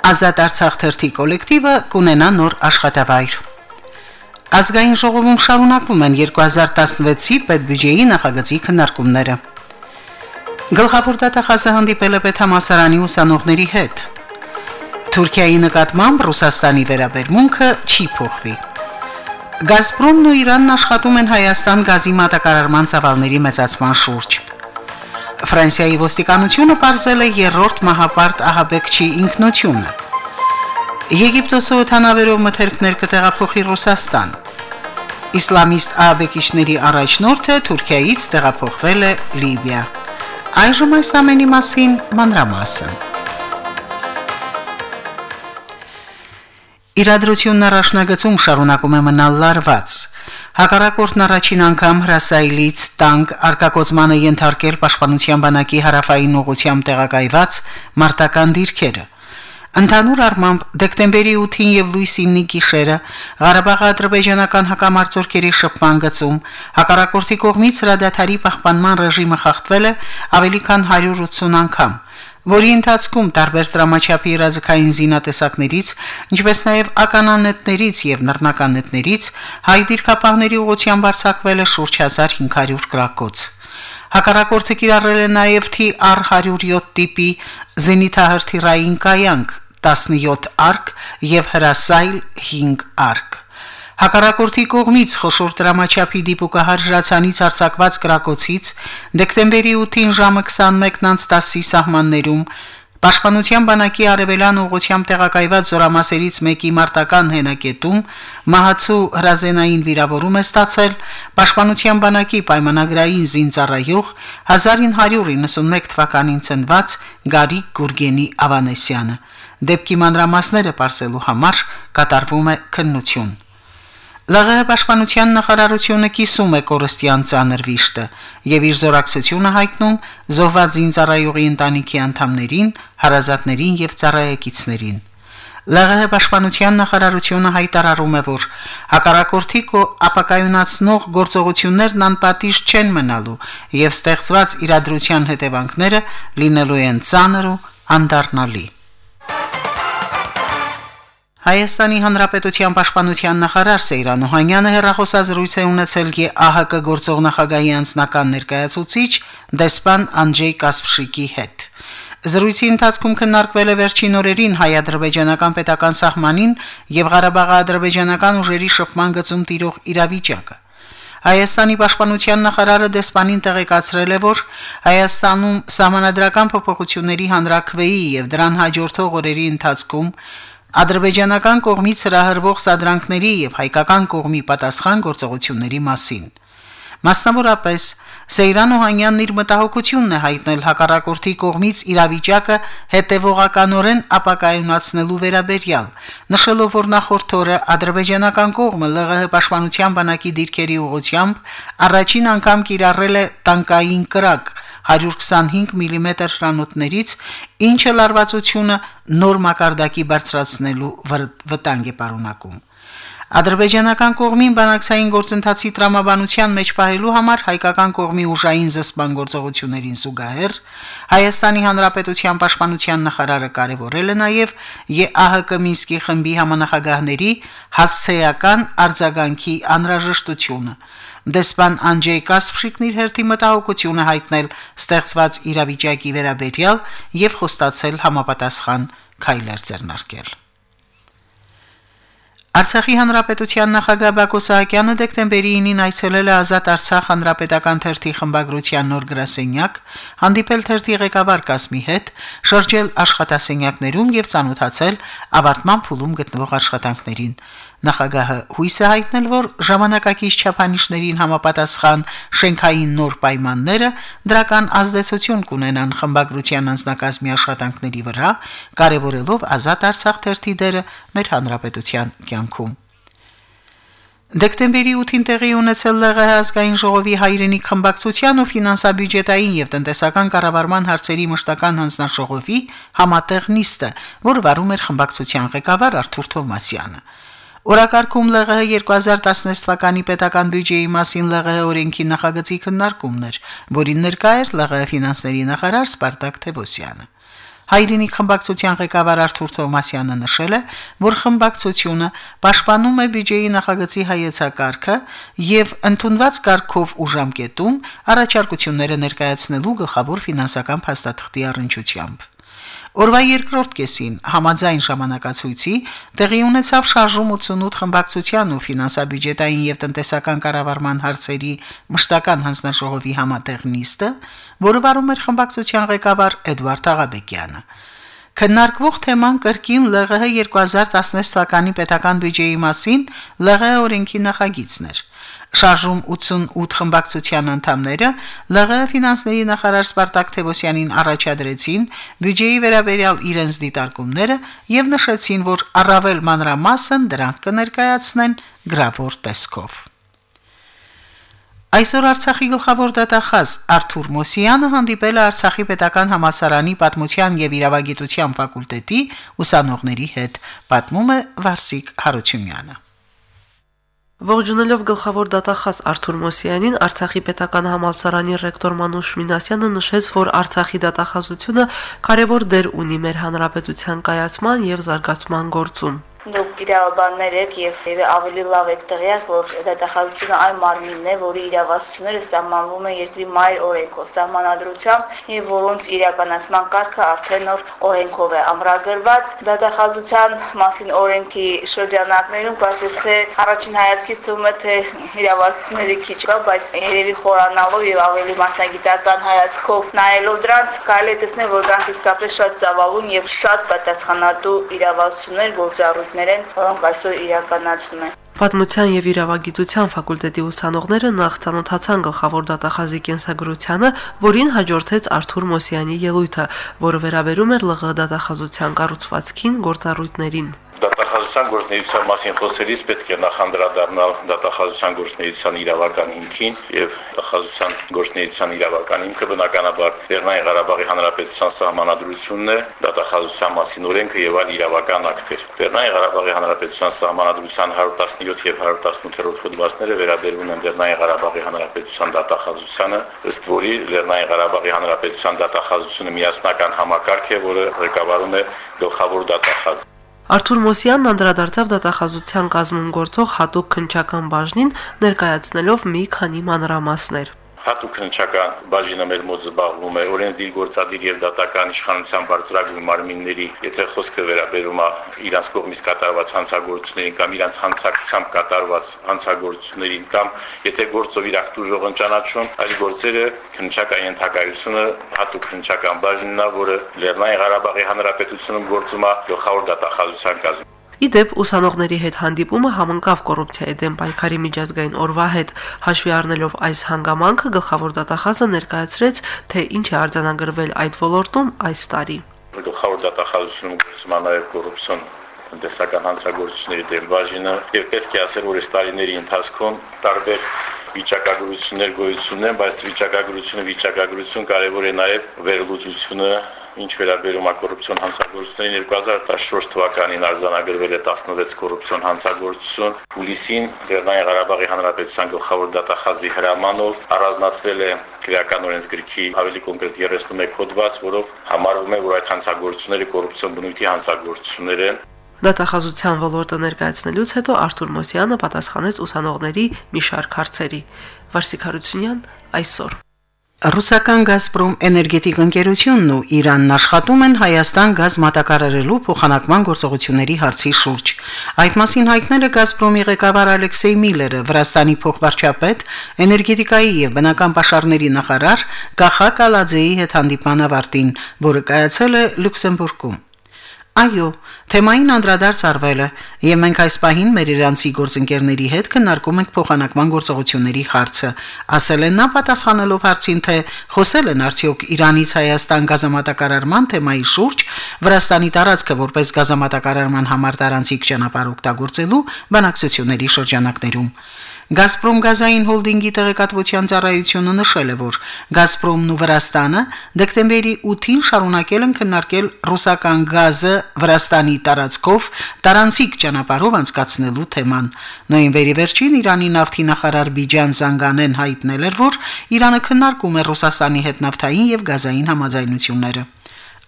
Ազատ Արցախ թերթի կոլեկտիվը կունենա նոր աշխատավայր։ Ազգային ժողովում շարունակվում են 2016-ի պետբյուջեի նախագծի քննարկումները։ Գլխավոր դատախազը հանդիպել է պետհամասարանի ուսանողների հետ։ Թուրքիայի նկատմամբ Ռուսաստանի վերաբերմունքը չի փոխվի։ Գազպրոմն ու Իրանն աշխատում են Հայաստան գազի մատակարարման ծավալների մեծացման շուրջ։ Ֆրանսիայի ոստիկանությունը ողջել է երրորդ մահապարտ ահաբեկչի ինքնությունը։ Եգիպտոսը օթանավերով մթերքներ կտեղափոխի Ռուսաստան։ Իսլամիստ ահաբեկիչների առաջնորդը Թուրքիայից տեղափոխվել է Լիբիա։ Այժմ այս ամենի մասին մանրամասն։ Իրադրությունն առաջնագծում շարունակում է մնալ լարված։ Հակառակորդն առաջին անգամ հրասայլից տանկ արկակոծմանը ենթարկել պաշտպանության բանակի հարավային ուղությամբ տեղակայված մարտական դիրքերը։ Ընդհանուր առմամբ դեկտեմբերի 8-ին եւ լույսի 9-ի գիշերը Ղարաբաղի ադրբեջանական հակամարտությունների շփման գծում հակառակորդի կողմից հրադադարի պահպանման ռեժիմը խախտվել է ավելի քան 180 անգամ որի ընթացքում տարբեր դրամաչափի իրազեկային զինատեսակներից, ինչպես նաև ականանետներից եւ նռնականետներից հայ դիրքապահների ուղղությամբ արձակվել է շուրջ 1500 գրակոց։ Հակառակորդը կիրառել է նաև TR 107 տիպի զենիթահրթիռային կայանք 17 արկ եւ հրասայլ 5 արկ։ Հակառակորդի կողմից խոշոր դրամաչափի դիպուկահար հրացանից արձակված կրակոցից դեկտեմբերի 8-ին ժամը 21:10-ի սահմաններում Պաշտպանության բանակի արևելան ուղությամբ տեղակայված զորամասերից մեկի մարտական հենակետում մահացու հրազենային վիրավորում է ստացել Պաշտպանության բանակի պայմանագրային զինծառայող 1991 թվականին ծնված Գարիկ Գուրգենի Ավանեսյանը։ Դեպքի մանրամասները ապարսելու համար կատարվում է քննություն։ ԼՂՀ պաշտպանության նախարարությունը կիսում է կորստյան ցաներ վիշտը եւ իր զորակցությունը հայտնում զոհված զինծառայողի ընտանիքի անդամներին, հարազատներին եւ ծառայեկիցներին։ ԼՂՀ պաշտպանության նախարարությունը հայտարարում է, որ հակառակորդի ապակայունացնող գործողություններն անպատիժ չեն մնալու եւ ստեղծված իրադրության հետևանքները լինելու են ցաներ ու անդառնալի։ Հայաստանի Հանրապետության Պաշտպանության նախարար Սեյրան Օհանյանը հերախոսազրույց է ունեցել ԳԱՀԿ գործող նախագահի անձնական ներկայացուցիչ դեսպան Անջեյ Կասպշիկի հետ։ Զրույցի ընթացքում քննարկվել է վերջին օրերին հայ-ադրբեջանական պետական սահմանին եւ Ղարաբաղի ադրբեջանական ուժերի շփման գծում տիրող իրավիճակը։ Հայաստանի պաշտպանության նախարարը դեսպանին տեղեկացրել է, որ Հայաստանում համանadrական փոփոխությունների հանրակրվեի եւ դրան հաջորդող օրերի ընթացքում ադրբեջանական կողմից հրահրվող սադրանքների եւ հայկական կողմի պատասխան գործողությունների մասին։ Մասնավորապես Սեյրան Օհանյանն իր մտահոգությունն է հայտնել հակառակորդի կողմից իրավիճակը հետևողականորեն ապակայունացնելու վերաբերյալ, նշելով, որ նախորդ օրը ադրբեջանական կողմը ԼՂՀ պաշտպանության բանակի դիրքերի ուղությամբ առաջին անգամ կիրառել է տանկային կրակ 125 մմ հրանոթներից, ինչը լարվածությունը նոր մակարդակի բարձրացնելու վտանգ է պարունակում։ Ադրբեջանական կողմին բանակցային գործընթացի տրամաբանության մեջ պահելու համար հայկական կողմի ուժային զսպման գործողություններին զուգահեռ Հայաստանի Հանրապետության պաշտպանության նախարարը կարևորել է նաև ԵԱՀԿ Մինսկի խմբի համանախագահների հասցեական արձագանքի անհրաժեշտությունը։ Դեսպան Անջեյ Կասպշիկն իր հերթի մտահոգությունը հայտնել ստեղծված իրավիճակի վերաբերյալ եւ խոստացել համապատասխան քայլեր ձեռնարկել։ Արցախի հանրապետության նախագահ Բակո Սահակյանը դեկտեմբերի 9-ին այցելել է Ազատ Արցախ հանրապետական թերթի խմբագրության նոր գրասենյակ, հանդիպել թերթի ղեկավար Կասմի հետ, շրջել աշխատասենյակներում եւ ցանոթացել ավարտման փուլում գտնվող աշխատանքներին։ Նախագահը հույս է հայտնել, որ ժամանակակից չափանիշներին համապատասխան շենքային նոր պայմանները դրական ազդեցություն կունենան խմբագրության անձնակազմի աշխատանքների վրա, կարևորելով ազատ Արցախ թերթի դերը մեր հանրապետության կյանքում։ Դեկտեմբերի 8-ին տեղի ունեցել ԼՂՀ ազգային ժողովի հայրենիք խմբակցության ու ֆինանսա-բյուջետային եւ տնտեսական կառավարման հարցերի մշտական հանձնաժողովի համատեղ նիստը, որ վարում էր խմբակցության ղեկավար Արթուր Թովմասյանը։ Օրակարգում ԼՂՀ 2016 թվականի պետական բյուջեի մասին ԼՂՀ օրենքի նախագծի քննարկումն էր, որին ներկա էր ԼՂՀ ֆինանսների նախարար Սպարտակ Թևոսյանը։ Հայրենիք խմբակցության ղեկավար Արթուր Թովմասյանը նշել է, որ խմբակցությունը պաշտպանում է բյուջեի նախագծի հայեցակարգը եւ ընդունված կարգով ու ժամկետում առաջարկությունները ներկայացնելու գլխավոր ֆինանսական փաստաթղթի առնչությամբ։ Օրվա երկրորդ կեսին համաձայն ժամանակացույցի տեղի ունեցավ շարժում 88 խմբակցության ու ֆինանսա-բյուջետային եւ տնտեսական կառավարման հարցերի մշտական հանձնաժողովի համատեղ նիստը, որը վարում էր խմբակցության ղեկավար Էդվարդ Աղաբեկյանը։ Քննարկվող թեման կրկին ԼՂՀ 2016 թվականի պետական բյուջեի մասին ԼՂՀ օրենքի նախագիծն էր։ Շարժում 88 խմբակցության անդամները ԼՂՀ ֆինանսների նախարար Սպարտակ Թևոսյանին առաջադրեցին բյուջեի վերաբերյալ իրենց դիտարկումները եւ նշեցին, որ առավել մանրամասն դրանք կներկայացնեն գրավոր տեսքով։ Այսօր Արցախի գլխավոր դատախազ Արթուր Մոսյանը հանդիպել է Արցախի պետական համասարանի պատմության եւ իրավագիտության ֆակուլտետի ուսանողների հետ, պատմում է Վարսիկ Հարությունյանը։ Ողջունելով գլխավոր դատախազ Արթուր Մոսյանին, Արցախի պետական համալսարանի ռեկտոր Մանուշ Մինասյանը նշեց, որ Արցախի դատախազությունը կարևոր դեր ունի մեր հանրապետության կայացման եւ զարգացման գործում դուք իրավաբաններ եք եւ ավելի լավ եք տեղյակ, որ դատախազությունը այն մարմինն է, որի իրավասությունները սահմանվում են երկրի մայր օրենքով, սահմանադրությամբ եւ որոնց իրականացման կարգը արդեն նոր օրենքով է ամրագրված։ Դատախազության մասին օրենքի շրջանակներում կարծես թե առաջին հայացքից թվում է թե իրավասությունները քիչ կա, բայց երևի խորանալով եւ ավելի մասնագիտական հայացքով նայելով դրանց կարելի է տեսնել, որ դրանք իսկապես շատ ծավալուն եւ շատ պատասխանատու իրավասություններ գործառույթ պրոյեկտներ են, որոնք այսօր իրականացնում են։ Պատմության եւ իրավագիտության ֆակուլտետի ուսանողները նախ ցանոթացան գլխավոր դատախազի կենսագրությանը, որին հաջորդեց Արթուր Մոսյանի ելույթը, որը վերաբերում էր ԼՂ դատախազության կառուցվածքին, գործառույթներին դատախազության գործնեության մասին խոսելիս պետք է նախանդրադառնալ դատախազության գործնեության իրավական հիմքին եւ դատախազության գործնեության իրավական հիմքը բնականաբար Լեռնային Ղարաբաղի Հանրապետության սահմանադրությունն է, դատախազության մասին օրենքը եւ այլ իրավական ակտեր։ Լեռնային Ղարաբաղի Հանրապետության սահմանադրության 117 եւ 118-րդ հոդվածները վերաբերում են Լեռնային Ղարաբաղի Հանրապետության դատախազությանը, ըստ որի Լեռնային Ղարաբաղի Հանրապետության դատախազությունը միասնական համակարգ է, որը ղեկավարում է գլխավոր դատախազ։ Արթուր Մոսյանն անդրադարձավ դատախազության կազմում գործող հատուկ քնչական բաժնին, ներկայացնելով մի քանի մանրամասներ հատուկ հնչական բաժինը մեր մոտ զբաղվում է օրենսդիր գործադիր եւ դատական իշխանության բարձրագույն մարմինների, եթե խոսքը վերաբերում է իրանց կողմից կատարված հանցագործություններին կամ իրանց հանցակցությամբ կատարված հանցագործություններին կամ եթե գործով իրակ դժող ընճանաչում, այլ գործերը հնչական ենթակայությունը հատուկ հնչական բաժինն է, որը Լեռնային Ղարաբաղի Հանրապետությունում գործում է գլխավոր դատախազության կազմում Իդեպ ուսանողների հետ հանդիպումը համընկավ կոռուպցիայի դեմ պայքարի միջազգային օրվա հետ, հաշվի առնելով այս հանգամանքը գլխավոր դատախազը ներկայացրեց, թե ինչ է արձանագրվել այդ ոլորտում այս տարի։ Գլխավոր դատախազությունում է նաև կոռուպցիոն տնտեսական հանցագործությունների դեմ բաժինը եւ պետք է ասել, որ այս տարիների ընթացքում տարբեր վիճակագրություններ գոյություն ունեն, բայց վիճակագրությունը վիճակագրություն կարևոր է նաև վերլուծությունը ինչ վերաբերում է կոռուպցիոն հանցագործություններին 2014 թվականին արձանագրվել է 16 կոռուպցիոն հանցագործություն հուլիսին Լեռնային Ղարաբաղի Հանրապետության գլխավոր դատախազի հրամանով առանձնացվել է քրեական օրենսգրքի ավելի կոնկրետ 31 հոդված, որով համարվում է, որ այդ հանցագործությունները կոռուպցիոն բնույթի հանցագործություններ են Դատախազության ոլորտը ներկայացնելուց հետո Արթուր Մոսյանը պատասխանեց ուսանողների մի շարք հարցերի։ Վարսիկ Հարությունյան այսօր Ռուսական «Գազպրոմ» էներգետիկ ընկերությունն ու Իրանն աշխատում են Հայաստան գազ մատակարարելու փոխանակման գործողությունների հարցի շուրջ։ Այդ մասին հայտնել է «Գազպրոմի» ղեկավար Ալեքսեյ Միլերը, Վրաստանի փոխվարչապետ, էներգետիկայի եւ բնական պաշարների նախարար Կախակ Ալաձեի հետ հանդիպման ավարտին, որը կայացել է Լյուքսեմբուրգում։ Այո, թեմային անդրադարձ արվել է, եւ մենք այս պահին մեր իրանցի գործընկերների հետ քննարկում ենք փոխանակման գործողությունների հարցը, ասել են նա պատասխանելով հարցին, թե խոսել են արդյոք Իրանից Հայաստան գազամատակարարման թեմայի շուրջ, Վրաստանի տարածքը որպես գազամատակարարման համար տարանցիկ ճանապարհ օգտագործելու բանակցությունների շրջանակներում։ Գազպրոմ գազային հոլդինգի տեղեկատվության ծառայությունը նշել է, որ Գազպրոմն ու Վրաստանը դեկտեմբերի 8-ին շարունակել են քննարկել ռուսական գազը Վրաստանի տարածքով տարանցիկ ճանապարհով անցկացնելու թեման։ Նոյեմբերի վերջին Իրանի նավթի նախարար Բիջան Զանգանեն հայտնել էր, որ Իրանը քննարկում է Ռուսաստանի հետ նավթային եւ գազային համաձայնությունները։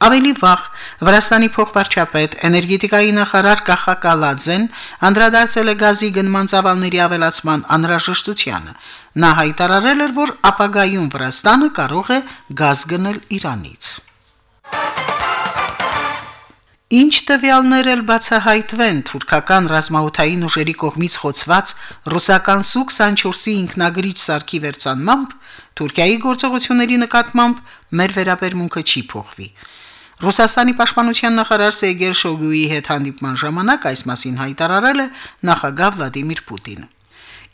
Ավելի վաղ Վրաստանի փոխվարչապետ էներգետիկայի նախարար Կախակալաձեն անդրադարձել է գազի գնման ծավալների ավելացման անհրաժեշտությանը։ Նա հայտարարել էր, որ ապագայում Վրաստանը կարող է գազ գնել Իրանից։ Ինչ տվյալներ էլ բացահայտվեն թուրքական ռազմաօթային ուժերի կողմից խոցված ռուսական Սու-24-ի ինքնագրիչ սարքի վերցանմամբ Թուրքիայի գործողությունների նկատմամբ մեր վերաբերմունքը չի փոխվի։ Ռուսաստանի պաշտպանության նախարար Սերգեյ Շոգուի հետ հանդիպման ժամանակ այս մասին հայտարարել է նախագահ Վլադիմիր Պուտինը։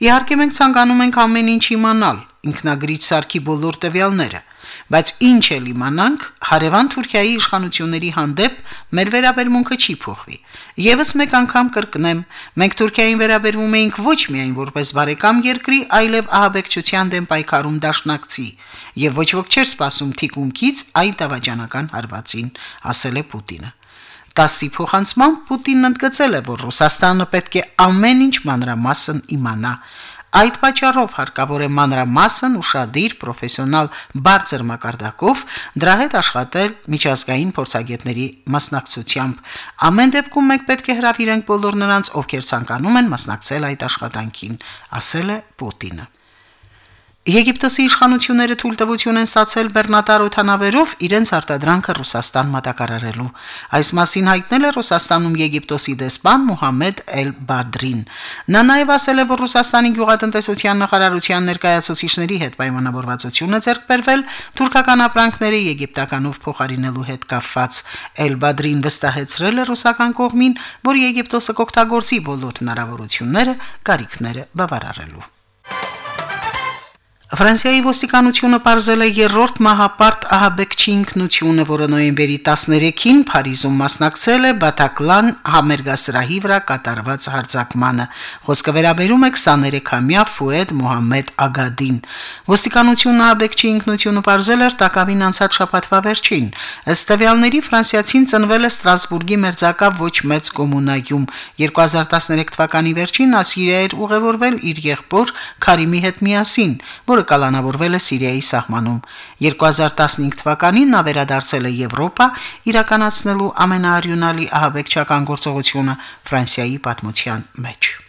Իհարկե մենք ցանկանում ենք ամեն ինչ իմանալ, ինքնագրիչ սարքի բոլոր տվյալները, բայց ինչ էլ իմանանք, հարևան Թուրքիայի իշխանությունների հանդեպ մեր վերաբերմունքը չի փոխվի։ Եվս մեկ անգամ կրկնեմ, մենք Թուրքիային վերաբերվում էինք ոչ միայն որպես բարեկամ երկրի, այլև ահաբեկչության դեմ պայքարում դաշնակցի, եւ ոչ ոք չէր սպասում թիկունքից այդ ավաջանական հարվածին, ասել է Պուտինը։ Դասի փոխանցման Պուտինն ընդգծել է, որ Ռուսաստանը պետք է ամեն ինչ մանրամասն իմանա, Այդ պատճառով հարկավոր է մանրամասն ուրشادիր պրոֆեսիոնալ բարձր մակարդակով դրա հետ աշխատել միջազգային փորձագետների մասնակցությամբ։ Ամեն դեպքում մենք պետք է հրավիրենք բոլոր նրանց, ովքեր ցանկանում են մասնակցել այդ աշխատանքին, ասել է Պուտինը։ Եգիպտոսի իշխանությունները թույլտվություն են ստացել բեռնատար օթանավերով իրենց արտադրանքը Ռուսաստան մատակարարելու։ Այս մասին հայտնել է Ռուսաստանում Եգիպտոսի դեսպան Մուհամեդ Էլ-Բադրին։ Նա նաև ասել է, որ Ռուսաստանի գյուղատնտեսության նախարարության ներկայացուցիչների հետ պայմանավորվածություն է ձեռք բերվել թուրքական ապրանքները եգիպտականով փոխարինելու հետ կապված։ Էլ-Բադրին վստահեցրել է ռուսական կողմին, որ Եգիպտոսը կօգտագործի բոլոր հնարավորությունները կարիքները բավարարելու։ Ֆրանսիայի ոստիկանությունը ողջել է երրորդ մահապարտ ահաբեկչի ինքնությունը, որը նոյեմբերի 13-ին Փարիզում մասնակցել է Բատակլան համերգասրահի վրա կատարված հարձակմանը։ Խոսքը վերաբերում է 23-ամյա Ֆուեդ Մոհամեդ Ագադին։ Ոստիկանությունը ահաբեկչի ինքնությունը ողջել էր տակավին անցած շաբաթվա վերջին։ Ըստ տվյալների Ֆրանսիացին ծնվել է Ստրասբուրգի մերձակա ոչ մեծ կոմունայում։ 2013 թվականի վերջին նա Սիրիա էր ուղևորվել իր եղբոր Քարիմի հետ միասին, որը կալանավորվել է Սիրիայի սահմանում։ 2015 թվականին նա վերադարձել է Եվրոպա իրականացնելու ամենաարյունալի ահաբեկչական գործողությունը Ֆրանսիայի պատմության մեջ։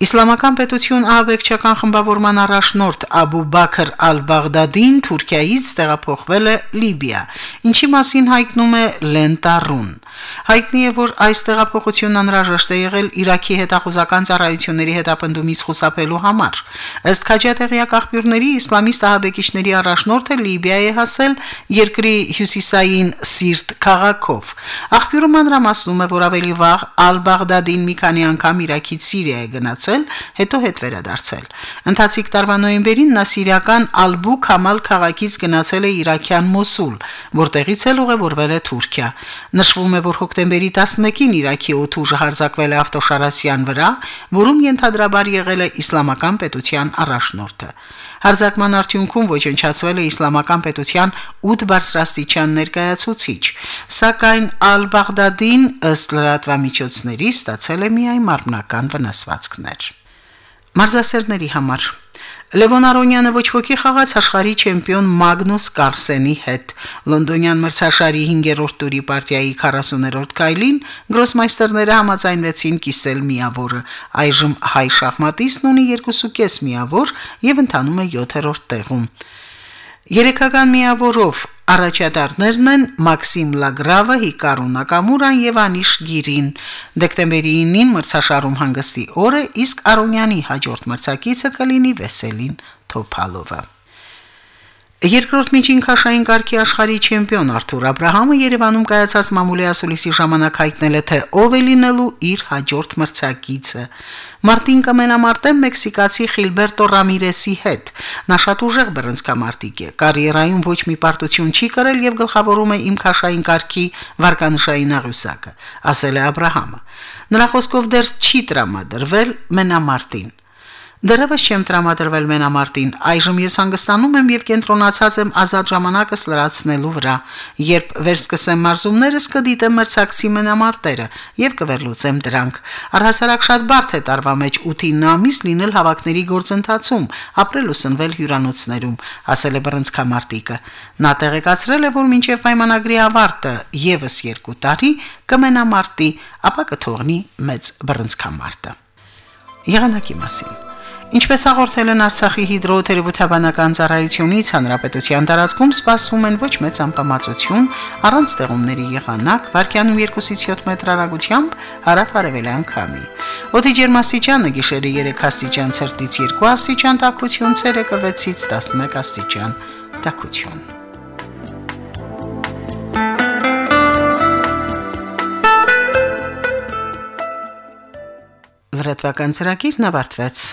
Իսլամական պետություն ահաբեկչական խմբավորման առաջնորդ Աբու Բաքր Ալ-Բաղդադին Թուրքիայից տեղափոխվել է Լիբիա, ինչի մասին հայտնում է Լենտարուն։ Հայտնի է, որ այս տեղափոխությունն անհրաժեշտ է եղել Իրաքի հետախուզական ծառայությունների հետապնդումից խուսափելու համար։ Ըստ քաջատեղյակ աղբյուրների իսլամիստ ահաբեկիչների առաջնորդը Լիբիա է հասել երկրի հյուսիսային Սիրտ քաղաքով։ Աղբյուրը մանրամասնում է, որ ավելի վաղ Ալ-Բաղդադին մի քանի անգամ Իրաքից Սիրիա է գնացել ստացել, հետո հետ վերադարձել։ Ընթացիկ տարվա նոյեմբերին նա սիրիական Ալբու Քամալ քաղաքից գնացել է Իրաքյան Մոսուլ, որտեղից էլ ուղևորվել է Թուրքիա։ Նշվում է, որ հոկտեմբերի 11-ին Իրաքի օթուժը հարձակվել է ավտոշարասյան վրա, որում ենթադրաբար եղել է իսլամական պետության առաջնորդը։ Հարձակման արդյունքում ոչնչացվել է իսլամական պետության 8 բարձրաստիճան ներկայացուցիչ, սակայն Ալ-Բաղդադին ըստ լրատվամիջոցների ստացել է միայն մարմնական վնասվածքներ։ Մարզասերների համար Լևոն Արոնյանը ոչ ոքի խաղաց աշխարհի չեմպիոն Մագնուս Կարսենի հետ։ Լոնդոնյան մրցաշարի 5-րդ տուրի պարտիայի 40-րդ կայլին գրոսմայստերները համաձայնվեցին կիսել միավորը։ Այժմ հայ շախմատիստն ունի 2.5 միավոր եւ ընթանում է 7-րդ տեղում։ Երեքական միավորով Առաջադարներն են Մաքսիմ Լագրավը, Հիկարու Նակամուրան եւ Անիշ Գիրին։ Դեկտեմբերի 9-ին մրցաշարում հանգստի օրը, իսկ Արոնյանի հաջորդ մրցակիցը կլինի Վեսելին Թոփալովը։ Երկրորդ միջին քաշային կարգի աշխարհի չեմպիոն Արթուր Աբ รา համը Երևանում կայացած մամուլի ասուլիսի ժամանակ հայտնել է, թե ով է լինելու իր հաջորդ մրցակիցը։ Մարտին կմենամարտեն մեքսիկացի Խիլբերտո Ռամիրեսի հետ։ Նա շատ ուժեղ բռնցքամարտիկ է։ Կարիերայում ոչ մի պարտություն չի կրել եւ գլխավորում է իմ քաշային կարգի վարկանշային աղյուսակը, ասել է Աբ รา համը։ Նրա խոսքով դեռ չի տրամադրվել մենամարտին։ Դեռևս չեմ տրամադրվել մենամարտին։ Այժմ ես հանգստանում եմ եւ կենտրոնացած եմ ազատ ժամանակս լրացնելու վրա։ Երբ վերսկսեմ մարզումներս կդիտեմ մրցակցի մենամարտերը եւ կվերլուծեմ դրանք։ Առհասարակ շատ բարդ է տարվա մեջ 8-9 ամիս լինել հավաքների գործընթացում, ապրել ու սնվել հյուրանոցներում, ասել է բռնցքամարտիկը։ Նա տեղեկացրել է, որ մինչև պայմանագրի ավարտը եւս 2 տարի կմենամարտի, ապա կթողնի մեծ բռնցքամարտը։ Եղանակի մասին Ինչպես հաղորդել են Արցախի հիդրոթերապևտաբանական ծառայությունից, հանրապետության տարածքում սպասվում են ոչ մեծ անպամացություն, առանց ձեղումների եղանակ, վարկյանում 2-ից 7 մետր հեռագությամբ հարավ-արևելյան քամի։ Օդի ջերմաստիճանը գիշերը 3 աստիճան ցերտից 2 աստիճան տաքություն, ցերեկը 6-ից 11 աստիճան տաքություն։ Լրատվական ծրագիրն ավարտվեց։